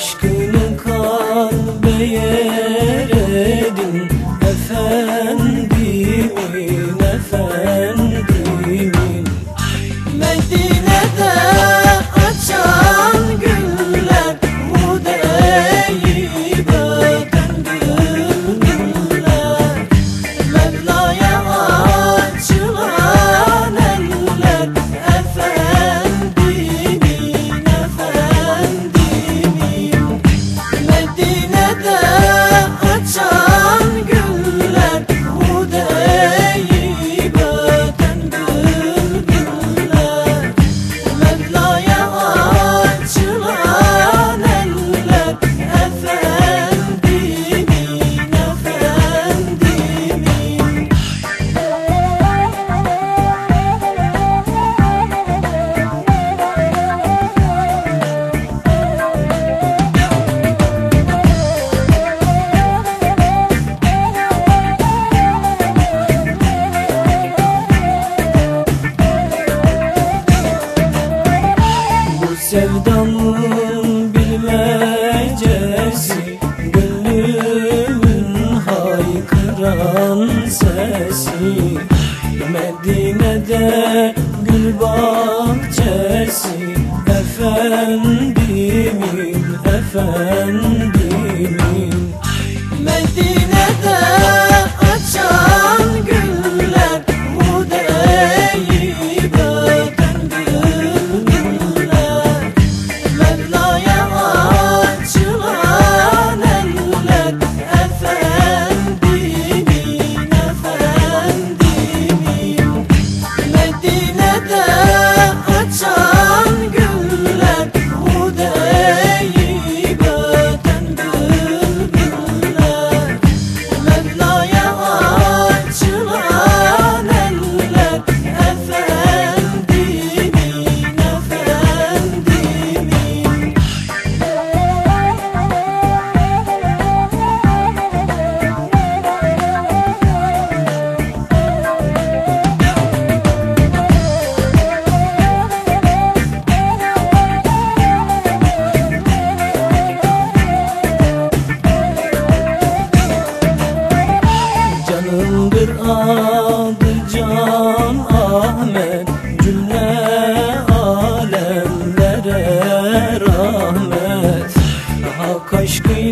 aşkını kalbeye Sevdanın bilmecesi Gönlümün haykıran sesi. Medine'de gül bahçesi Efendimin efendisi Ahmet'tir adı Can Ahmet Cümle alemlere rahmet. Hak aşkıyla